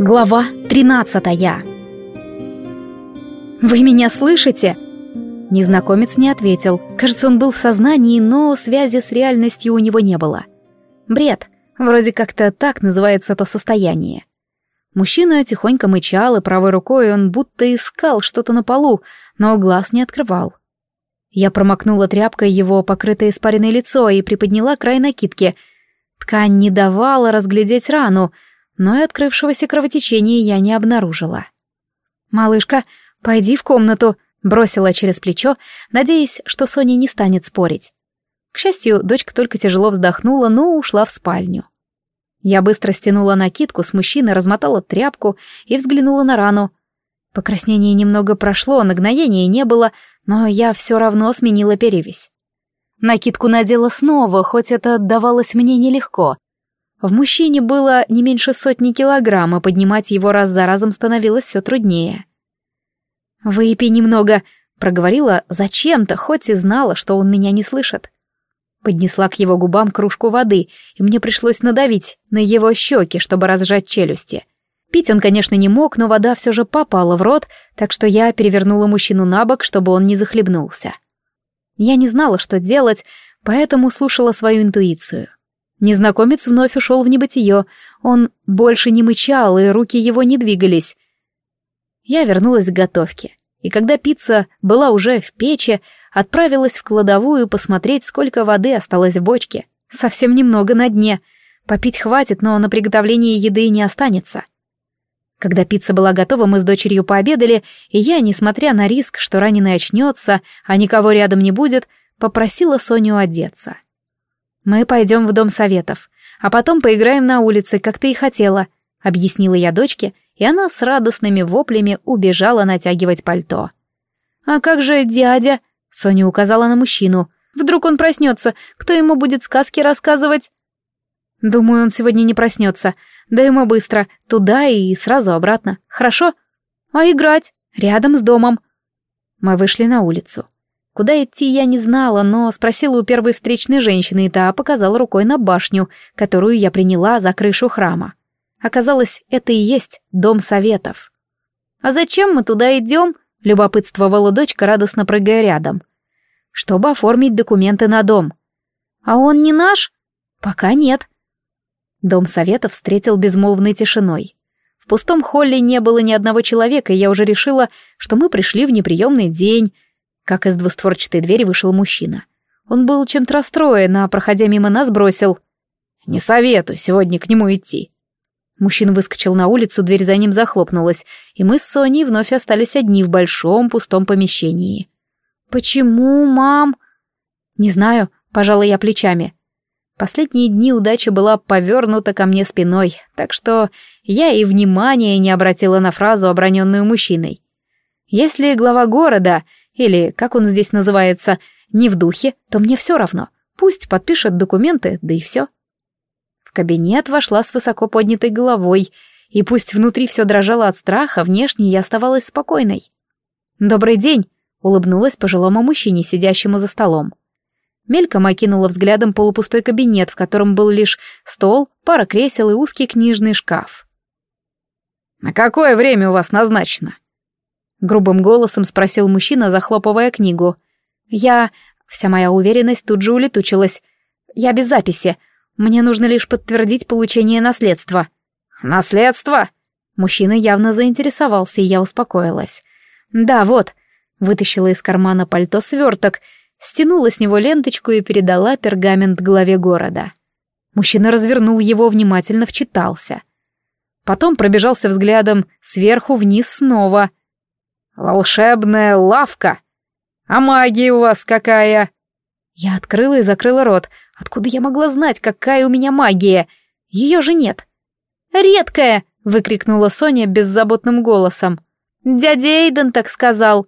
Глава 13 «Вы меня слышите?» Незнакомец не ответил. Кажется, он был в сознании, но связи с реальностью у него не было. Бред. Вроде как-то так называется это состояние. Мужчина тихонько мычал, и правой рукой он будто искал что-то на полу, но глаз не открывал. Я промокнула тряпкой его покрытое испаренное лицо и приподняла край накидки. Ткань не давала разглядеть рану — но и открывшегося кровотечения я не обнаружила. «Малышка, пойди в комнату», — бросила через плечо, надеясь, что Соня не станет спорить. К счастью, дочка только тяжело вздохнула, но ушла в спальню. Я быстро стянула накидку с мужчины, размотала тряпку и взглянула на рану. Покраснение немного прошло, нагноения не было, но я все равно сменила перевязь. Накидку надела снова, хоть это отдавалось мне нелегко. В мужчине было не меньше сотни килограмм, и поднимать его раз за разом становилось все труднее. «Выпей немного», — проговорила зачем-то, хоть и знала, что он меня не слышит. Поднесла к его губам кружку воды, и мне пришлось надавить на его щеки, чтобы разжать челюсти. Пить он, конечно, не мог, но вода все же попала в рот, так что я перевернула мужчину на бок, чтобы он не захлебнулся. Я не знала, что делать, поэтому слушала свою интуицию. Незнакомец вновь ушел в небытие. Он больше не мычал, и руки его не двигались. Я вернулась к готовке. И когда пицца была уже в печи, отправилась в кладовую посмотреть, сколько воды осталось в бочке. Совсем немного на дне. Попить хватит, но на приготовление еды не останется. Когда пицца была готова, мы с дочерью пообедали, и я, несмотря на риск, что раненый очнется, а никого рядом не будет, попросила Соню одеться. «Мы пойдем в Дом Советов, а потом поиграем на улице, как ты и хотела», — объяснила я дочке, и она с радостными воплями убежала натягивать пальто. «А как же дядя?» — Соня указала на мужчину. «Вдруг он проснется, кто ему будет сказки рассказывать?» «Думаю, он сегодня не проснется. Да ему быстро, туда и сразу обратно. Хорошо? А играть? Рядом с домом». Мы вышли на улицу. Куда идти я не знала, но спросила у первой встречной женщины, и та показала рукой на башню, которую я приняла за крышу храма. Оказалось, это и есть дом советов. «А зачем мы туда идем?» — любопытствовала дочка, радостно прыгая рядом. «Чтобы оформить документы на дом». «А он не наш?» «Пока нет». Дом советов встретил безмолвной тишиной. В пустом холле не было ни одного человека, и я уже решила, что мы пришли в неприемный день, как из двустворчатой двери вышел мужчина. Он был чем-то расстроен, а, проходя мимо нас, бросил. «Не советую сегодня к нему идти». Мужчина выскочил на улицу, дверь за ним захлопнулась, и мы с Соней вновь остались одни в большом пустом помещении. «Почему, мам?» «Не знаю», — пожала я плечами. Последние дни удача была повернута ко мне спиной, так что я и внимания не обратила на фразу, оброненную мужчиной. Если глава города или, как он здесь называется, не в духе, то мне все равно. Пусть подпишет документы, да и все. В кабинет вошла с высоко поднятой головой, и пусть внутри все дрожало от страха, внешне я оставалась спокойной. «Добрый день!» — улыбнулась пожилому мужчине, сидящему за столом. Мельком окинула взглядом полупустой кабинет, в котором был лишь стол, пара кресел и узкий книжный шкаф. «На какое время у вас назначено?» Грубым голосом спросил мужчина, захлопывая книгу. Я... Вся моя уверенность тут же улетучилась. Я без записи. Мне нужно лишь подтвердить получение наследства. Наследство? Мужчина явно заинтересовался, и я успокоилась. Да, вот. Вытащила из кармана пальто сверток, стянула с него ленточку и передала пергамент главе города. Мужчина развернул его, внимательно вчитался. Потом пробежался взглядом сверху вниз снова — «Волшебная лавка! А магия у вас какая?» Я открыла и закрыла рот. Откуда я могла знать, какая у меня магия? Ее же нет. «Редкая!» — выкрикнула Соня беззаботным голосом. «Дядя Эйден так сказал».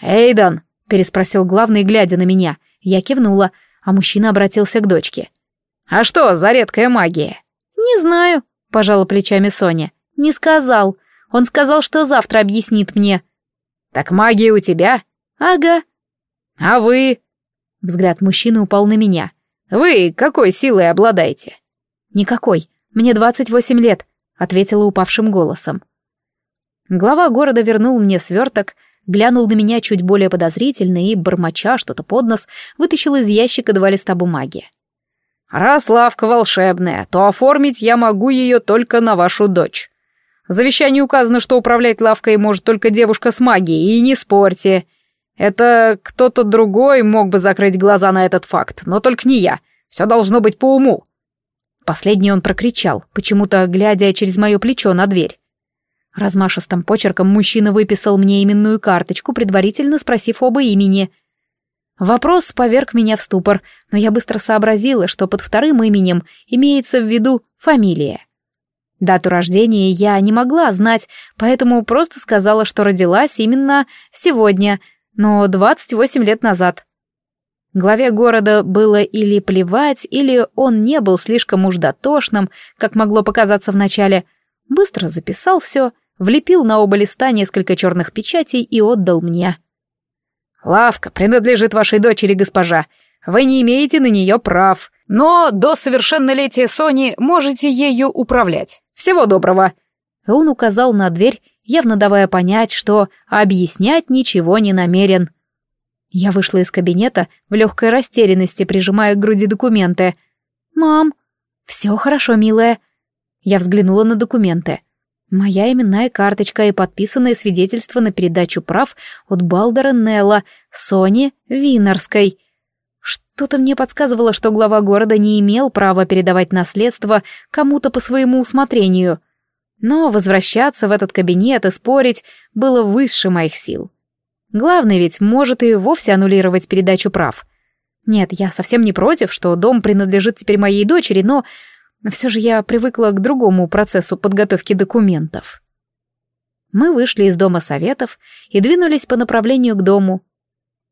«Эйден!» — переспросил главный, глядя на меня. Я кивнула, а мужчина обратился к дочке. «А что за редкая магия?» «Не знаю», — пожала плечами Соня. «Не сказал. Он сказал, что завтра объяснит мне». «Так магия у тебя?» «Ага». «А вы?» Взгляд мужчины упал на меня. «Вы какой силой обладаете?» «Никакой. Мне двадцать восемь лет», — ответила упавшим голосом. Глава города вернул мне сверток, глянул на меня чуть более подозрительно и, бормоча что-то под нос, вытащил из ящика два листа бумаги. «Раз лавка волшебная, то оформить я могу ее только на вашу дочь. В завещании указано, что управлять лавкой может только девушка с магией, и не спорьте. Это кто-то другой мог бы закрыть глаза на этот факт, но только не я. Все должно быть по уму». Последний он прокричал, почему-то глядя через мое плечо на дверь. Размашистым почерком мужчина выписал мне именную карточку, предварительно спросив оба имени. Вопрос поверг меня в ступор, но я быстро сообразила, что под вторым именем имеется в виду фамилия. Дату рождения я не могла знать, поэтому просто сказала, что родилась именно сегодня, но 28 лет назад. Главе города было или плевать, или он не был слишком уж дотошным, как могло показаться вначале. Быстро записал все — влепил на оба листа несколько черных печатей и отдал мне. «Лавка принадлежит вашей дочери, госпожа. Вы не имеете на нее прав, но до совершеннолетия Сони можете ею управлять. Всего доброго!» Он указал на дверь, явно давая понять, что объяснять ничего не намерен. Я вышла из кабинета в легкой растерянности, прижимая к груди документы. «Мам, все хорошо, милая». Я взглянула на документы. Моя именная карточка и подписанное свидетельство на передачу прав от Балдера Нелла, Сони Винерской. Что-то мне подсказывало, что глава города не имел права передавать наследство кому-то по своему усмотрению. Но возвращаться в этот кабинет и спорить было выше моих сил. Главное ведь может и вовсе аннулировать передачу прав. Нет, я совсем не против, что дом принадлежит теперь моей дочери, но все же я привыкла к другому процессу подготовки документов. Мы вышли из дома советов и двинулись по направлению к дому.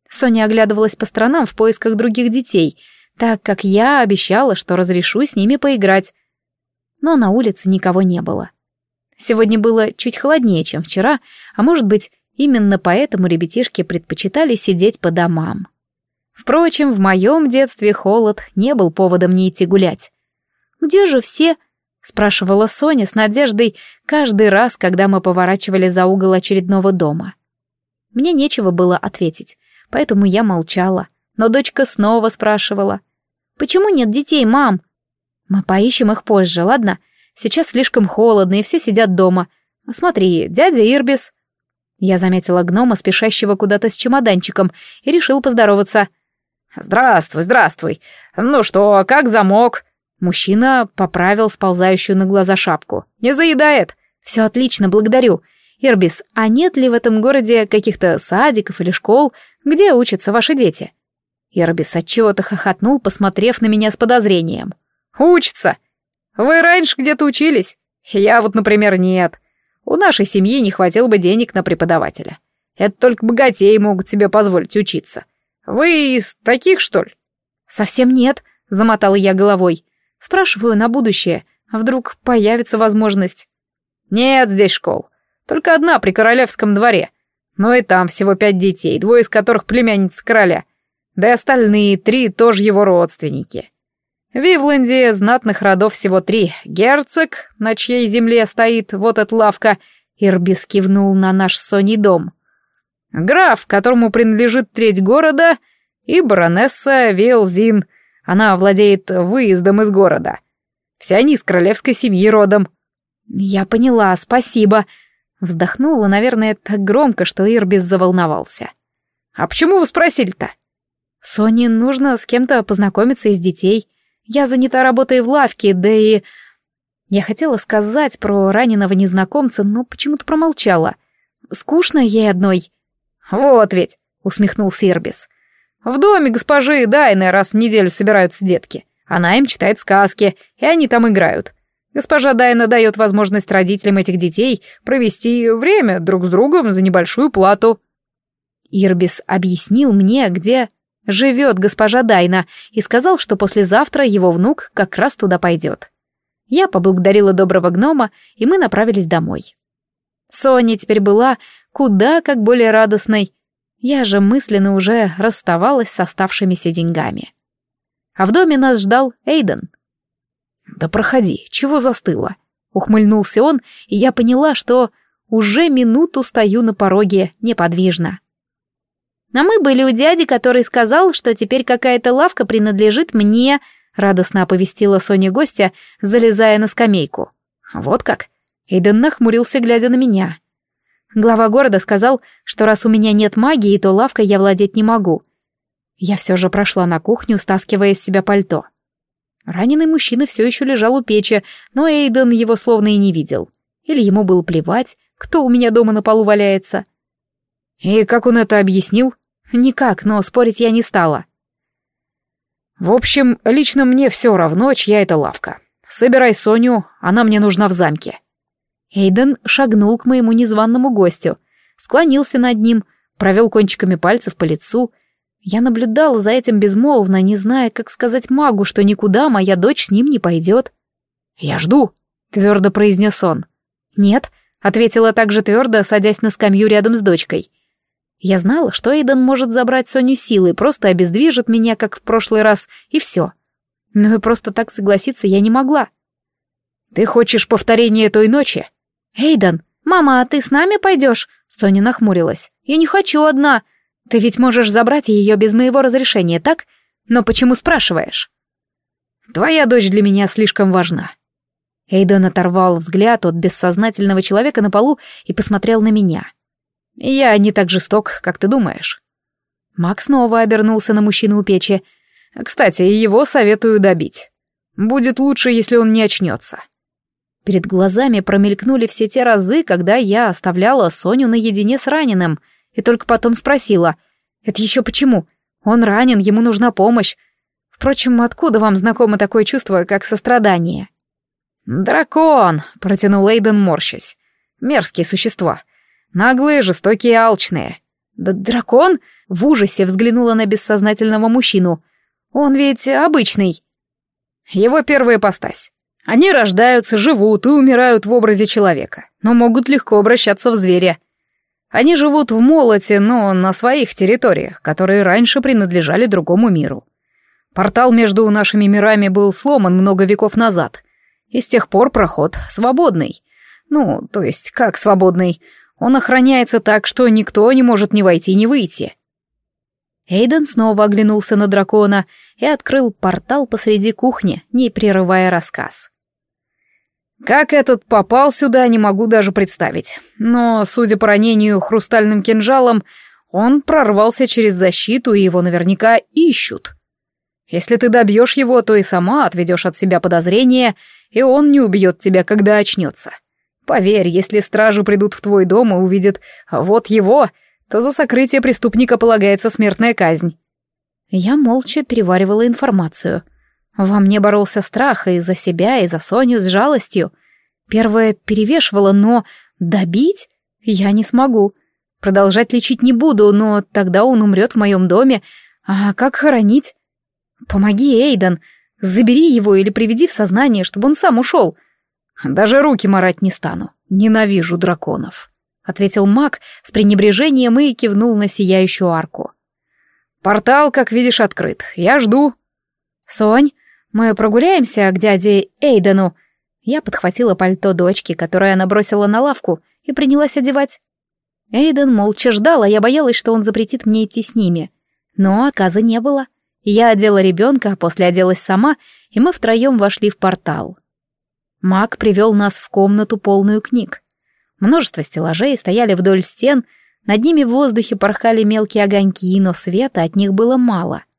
Соня оглядывалась по сторонам в поисках других детей, так как я обещала, что разрешу с ними поиграть. Но на улице никого не было. Сегодня было чуть холоднее, чем вчера, а может быть, именно поэтому ребятишки предпочитали сидеть по домам. Впрочем, в моем детстве холод не был поводом не идти гулять. Где же все?» — спрашивала Соня с надеждой каждый раз, когда мы поворачивали за угол очередного дома. Мне нечего было ответить, поэтому я молчала, но дочка снова спрашивала. «Почему нет детей, мам?» «Мы поищем их позже, ладно? Сейчас слишком холодно, и все сидят дома. Смотри, дядя Ирбис...» Я заметила гнома, спешащего куда-то с чемоданчиком, и решил поздороваться. «Здравствуй, здравствуй. Ну что, как замок?» Мужчина поправил сползающую на глаза шапку. «Не заедает!» «Все отлично, благодарю. Ирбис, а нет ли в этом городе каких-то садиков или школ, где учатся ваши дети?» Ирбис отчего-то хохотнул, посмотрев на меня с подозрением. «Учатся! Вы раньше где-то учились? Я вот, например, нет. У нашей семьи не хватило бы денег на преподавателя. Это только богатеи могут себе позволить учиться. Вы из таких, что ли?» «Совсем нет», — замотала я головой. Спрашиваю на будущее, вдруг появится возможность. Нет здесь школ. Только одна при королевском дворе. Но и там всего пять детей, двое из которых племянницы короля. Да и остальные три тоже его родственники. В Ивленде знатных родов всего три. Герцог, на чьей земле стоит вот эта лавка, Ирбис кивнул на наш Сони дом. Граф, которому принадлежит треть города, и баронесса Вилзин — она владеет выездом из города. Все они из королевской семьи родом». «Я поняла, спасибо». Вздохнула, наверное, так громко, что Ирбис заволновался. «А почему вы спросили-то?» «Соне нужно с кем-то познакомиться из детей. Я занята работой в лавке, да и...» Я хотела сказать про раненого незнакомца, но почему-то промолчала. Скучно ей одной. «Вот ведь», — усмехнулся Ирбис. В доме госпожи Дайны раз в неделю собираются детки. Она им читает сказки, и они там играют. Госпожа Дайна дает возможность родителям этих детей провести время друг с другом за небольшую плату. Ирбис объяснил мне, где живет госпожа Дайна, и сказал, что послезавтра его внук как раз туда пойдет. Я поблагодарила доброго гнома, и мы направились домой. Соня теперь была куда как более радостной, я же мысленно уже расставалась с оставшимися деньгами. А в доме нас ждал Эйден. «Да проходи, чего застыла?» ухмыльнулся он, и я поняла, что уже минуту стою на пороге неподвижно. А мы были у дяди, который сказал, что теперь какая-то лавка принадлежит мне, радостно оповестила Соня гостя, залезая на скамейку. Вот как? Эйден нахмурился, глядя на меня. Глава города сказал, что раз у меня нет магии, то лавкой я владеть не могу. Я все же прошла на кухню, стаскивая из себя пальто. Раненый мужчина все еще лежал у печи, но Эйден его словно и не видел. Или ему было плевать, кто у меня дома на полу валяется. И как он это объяснил? Никак, но спорить я не стала. В общем, лично мне все равно, чья это лавка. Собирай Соню, она мне нужна в замке. Эйден шагнул к моему незваному гостю, склонился над ним, провел кончиками пальцев по лицу. Я наблюдала за этим безмолвно, не зная, как сказать магу, что никуда моя дочь с ним не пойдет. «Я жду», — твердо произнес он. «Нет», — ответила также твердо, садясь на скамью рядом с дочкой. Я знала, что Эйден может забрать Соню силой, просто обездвижит меня, как в прошлый раз, и все. Но и просто так согласиться я не могла. «Ты хочешь повторения той ночи?» «Эйден, мама, а ты с нами пойдешь?» Соня нахмурилась. «Я не хочу одна. Ты ведь можешь забрать ее без моего разрешения, так? Но почему спрашиваешь?» «Твоя дочь для меня слишком важна». Эйден оторвал взгляд от бессознательного человека на полу и посмотрел на меня. «Я не так жесток, как ты думаешь». Макс снова обернулся на мужчину у печи. «Кстати, его советую добить. Будет лучше, если он не очнется». Перед глазами промелькнули все те разы, когда я оставляла Соню наедине с раненым, и только потом спросила, «Это еще почему? Он ранен, ему нужна помощь. Впрочем, откуда вам знакомо такое чувство, как сострадание?» «Дракон!» — протянул Эйден, морщась. «Мерзкие существа. Наглые, жестокие, алчные». «Да дракон?» — в ужасе взглянула на бессознательного мужчину. «Он ведь обычный». «Его первая постась. Они рождаются, живут и умирают в образе человека, но могут легко обращаться в зверя. Они живут в молоте, но на своих территориях, которые раньше принадлежали другому миру. Портал между нашими мирами был сломан много веков назад, и с тех пор проход свободный. Ну, то есть как свободный? Он охраняется так, что никто не может ни войти, ни выйти. Эйден снова оглянулся на дракона и открыл портал посреди кухни, не прерывая рассказ. Как этот попал сюда, не могу даже представить. Но, судя по ранению хрустальным кинжалом, он прорвался через защиту, и его наверняка ищут. Если ты добьешь его, то и сама отведешь от себя подозрения, и он не убьет тебя, когда очнется. Поверь, если стражи придут в твой дом и увидят «вот его», то за сокрытие преступника полагается смертная казнь. Я молча переваривала информацию — во мне боролся страх и за себя, и за Соню с жалостью. Первое перевешивало, но добить я не смогу. Продолжать лечить не буду, но тогда он умрет в моем доме. А как хоронить? Помоги, Эйден. Забери его или приведи в сознание, чтобы он сам ушел. Даже руки марать не стану. Ненавижу драконов. Ответил маг с пренебрежением и кивнул на сияющую арку. Портал, как видишь, открыт. Я жду. Сонь, мы прогуляемся к дяде Эйдену». Я подхватила пальто дочки, которое она бросила на лавку, и принялась одевать. Эйден молча ждал, а я боялась, что он запретит мне идти с ними. Но отказа не было. Я одела ребенка, а после оделась сама, и мы втроем вошли в портал. Маг привел нас в комнату, полную книг. Множество стеллажей стояли вдоль стен, над ними в воздухе порхали мелкие огоньки, но света от них было мало —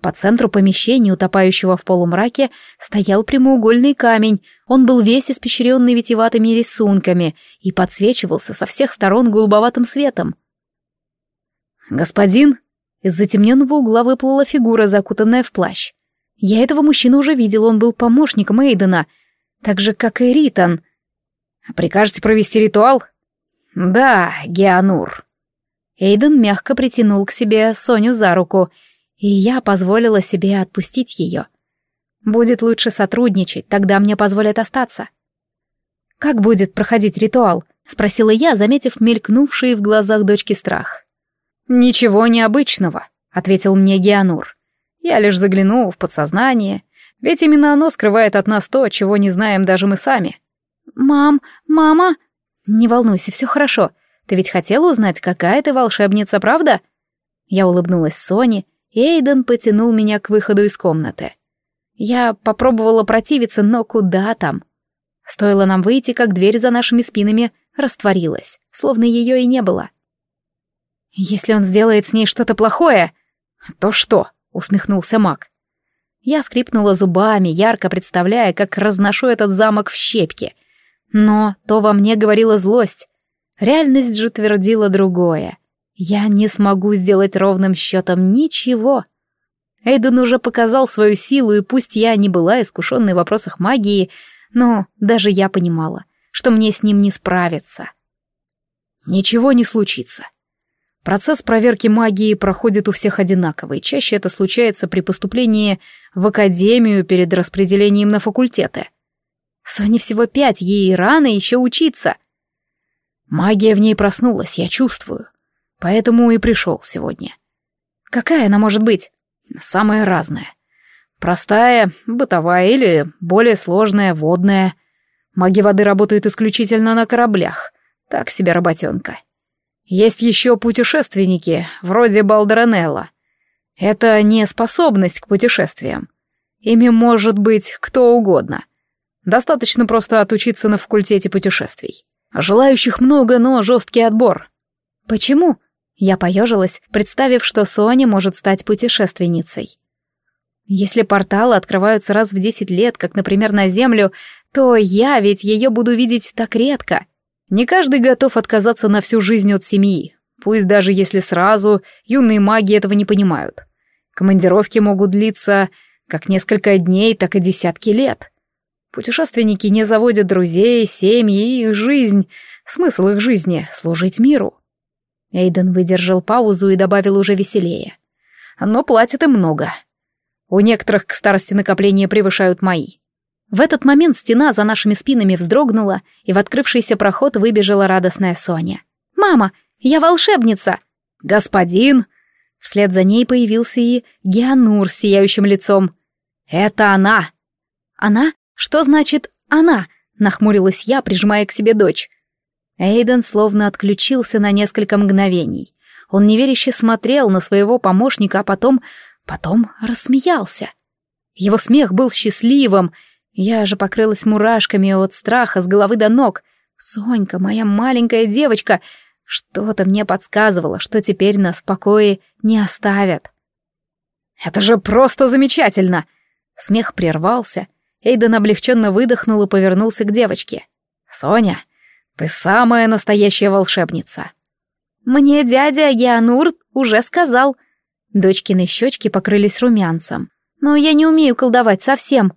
по центру помещения, утопающего в полумраке, стоял прямоугольный камень. Он был весь испещренный витиеватыми рисунками и подсвечивался со всех сторон голубоватым светом. «Господин!» Из затемненного угла выплыла фигура, закутанная в плащ. Я этого мужчину уже видел, он был помощником Эйдена, так же, как и Ритан. «Прикажете провести ритуал?» «Да, Геонур». Эйден мягко притянул к себе Соню за руку — и я позволила себе отпустить ее. Будет лучше сотрудничать, тогда мне позволят остаться. «Как будет проходить ритуал?» — спросила я, заметив мелькнувший в глазах дочки страх. «Ничего необычного», — ответил мне Геонур. «Я лишь загляну в подсознание, ведь именно оно скрывает от нас то, чего не знаем даже мы сами. «Мам, мама...» «Не волнуйся, все хорошо. Ты ведь хотела узнать, какая ты волшебница, правда?» Я улыбнулась Соне, Эйден потянул меня к выходу из комнаты. Я попробовала противиться, но куда там? Стоило нам выйти, как дверь за нашими спинами растворилась, словно ее и не было. «Если он сделает с ней что-то плохое...» «То что?» — усмехнулся маг. Я скрипнула зубами, ярко представляя, как разношу этот замок в щепки. Но то во мне говорила злость. Реальность же твердила другое. Я не смогу сделать ровным счетом ничего. Эйден уже показал свою силу, и пусть я не была искушенной в вопросах магии, но даже я понимала, что мне с ним не справиться. Ничего не случится. Процесс проверки магии проходит у всех одинаково, и чаще это случается при поступлении в академию перед распределением на факультеты. Соне всего пять, ей рано еще учиться. Магия в ней проснулась, я чувствую. Поэтому и пришел сегодня. Какая она может быть? Самая разная. Простая, бытовая или более сложная, водная. Маги воды работают исключительно на кораблях. Так себе работенка. Есть еще путешественники, вроде Балдеранелла. Это не способность к путешествиям. Ими может быть кто угодно. Достаточно просто отучиться на факультете путешествий. Желающих много, но жесткий отбор. Почему? Я поежилась, представив, что Соня может стать путешественницей. Если порталы открываются раз в десять лет, как, например, на Землю, то я ведь ее буду видеть так редко. Не каждый готов отказаться на всю жизнь от семьи, пусть даже если сразу юные маги этого не понимают. Командировки могут длиться как несколько дней, так и десятки лет. Путешественники не заводят друзей, семьи, их жизнь, смысл их жизни — служить миру. Эйден выдержал паузу и добавил уже веселее. Но платят им много. У некоторых к старости накопления превышают мои. В этот момент стена за нашими спинами вздрогнула, и в открывшийся проход выбежала радостная Соня. «Мама, я волшебница!» «Господин!» Вслед за ней появился и Геонур с сияющим лицом. «Это она!» «Она? Что значит «она»?» — нахмурилась я, прижимая к себе дочь. Эйден словно отключился на несколько мгновений. Он неверяще смотрел на своего помощника, а потом... потом рассмеялся. Его смех был счастливым, я же покрылась мурашками от страха с головы до ног. Сонька, моя маленькая девочка, что-то мне подсказывало, что теперь нас в покое не оставят. «Это же просто замечательно!» Смех прервался. Эйден облегченно выдохнул и повернулся к девочке. «Соня, ты самая настоящая волшебница!» «Мне дядя Геонур уже сказал». Дочкины щечки покрылись румянцем. «Но я не умею колдовать совсем»,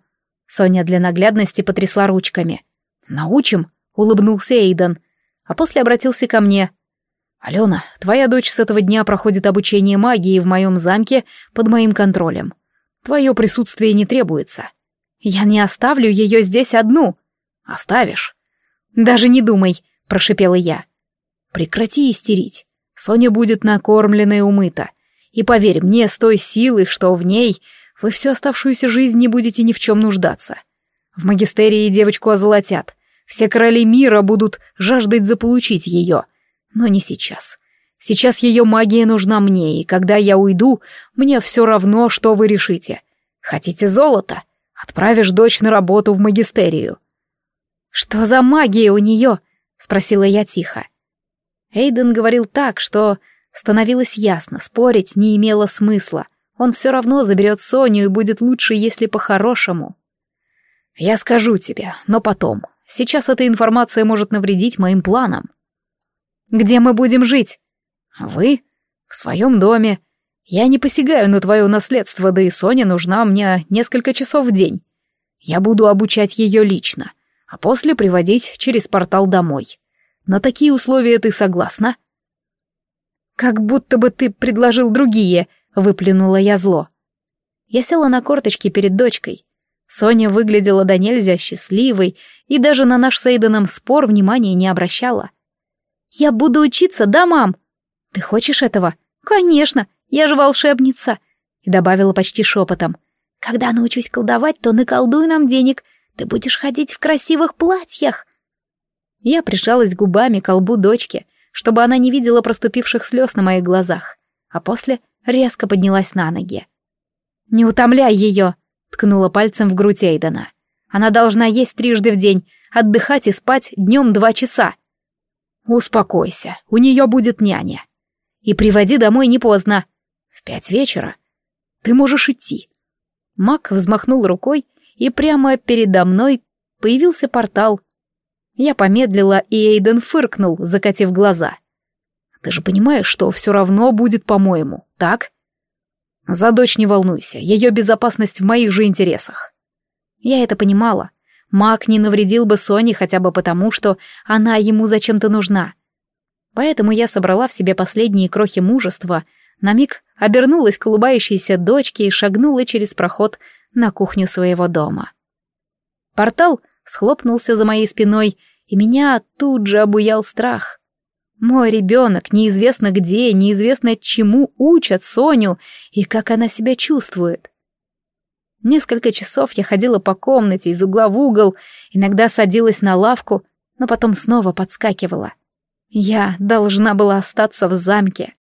Соня для наглядности потрясла ручками. «Научим?» — улыбнулся Эйден, а после обратился ко мне. «Алена, твоя дочь с этого дня проходит обучение магии в моем замке под моим контролем. Твое присутствие не требуется. Я не оставлю ее здесь одну. Оставишь?» «Даже не думай», — прошипела я. «Прекрати истерить. Соня будет накормлена и умыта. И поверь мне, с той силой, что в ней, вы всю оставшуюся жизнь не будете ни в чем нуждаться. В магистерии девочку озолотят. Все короли мира будут жаждать заполучить ее. Но не сейчас. Сейчас ее магия нужна мне, и когда я уйду, мне все равно, что вы решите. Хотите золото? Отправишь дочь на работу в магистерию. «Что за магия у нее?» — спросила я тихо. Эйден говорил так, что становилось ясно, спорить не имело смысла. Он все равно заберет Соню и будет лучше, если по-хорошему. Я скажу тебе, но потом. Сейчас эта информация может навредить моим планам. Где мы будем жить? Вы? В своем доме. Я не посягаю на твое наследство, да и Соня нужна мне несколько часов в день. Я буду обучать ее лично, а после приводить через портал домой. На такие условия ты согласна? Как будто бы ты предложил другие —— выплюнула я зло. Я села на корточки перед дочкой. Соня выглядела до нельзя счастливой и даже на наш с Эйденом спор внимания не обращала. «Я буду учиться, да, мам?» «Ты хочешь этого?» «Конечно, я же волшебница!» И добавила почти шепотом. «Когда научусь колдовать, то наколдуй нам денег. Ты будешь ходить в красивых платьях!» Я прижалась губами к колбу дочки, чтобы она не видела проступивших слез на моих глазах, а после резко поднялась на ноги. «Не утомляй ее!» — ткнула пальцем в грудь Эйдена. «Она должна есть трижды в день, отдыхать и спать днем два часа». «Успокойся, у нее будет няня. И приводи домой не поздно. В пять вечера. Ты можешь идти». Мак взмахнул рукой, и прямо передо мной появился портал. Я помедлила, и Эйден фыркнул, закатив глаза. «Ты же понимаешь, что все равно будет по-моему, так?» За дочь не волнуйся, ее безопасность в моих же интересах. Я это понимала. Маг не навредил бы Соне хотя бы потому, что она ему зачем-то нужна. Поэтому я собрала в себе последние крохи мужества, на миг обернулась к улыбающейся дочке и шагнула через проход на кухню своего дома. Портал схлопнулся за моей спиной, и меня тут же обуял страх. Мой ребенок неизвестно где, неизвестно чему учат Соню и как она себя чувствует. Несколько часов я ходила по комнате из угла в угол, иногда садилась на лавку, но потом снова подскакивала. Я должна была остаться в замке.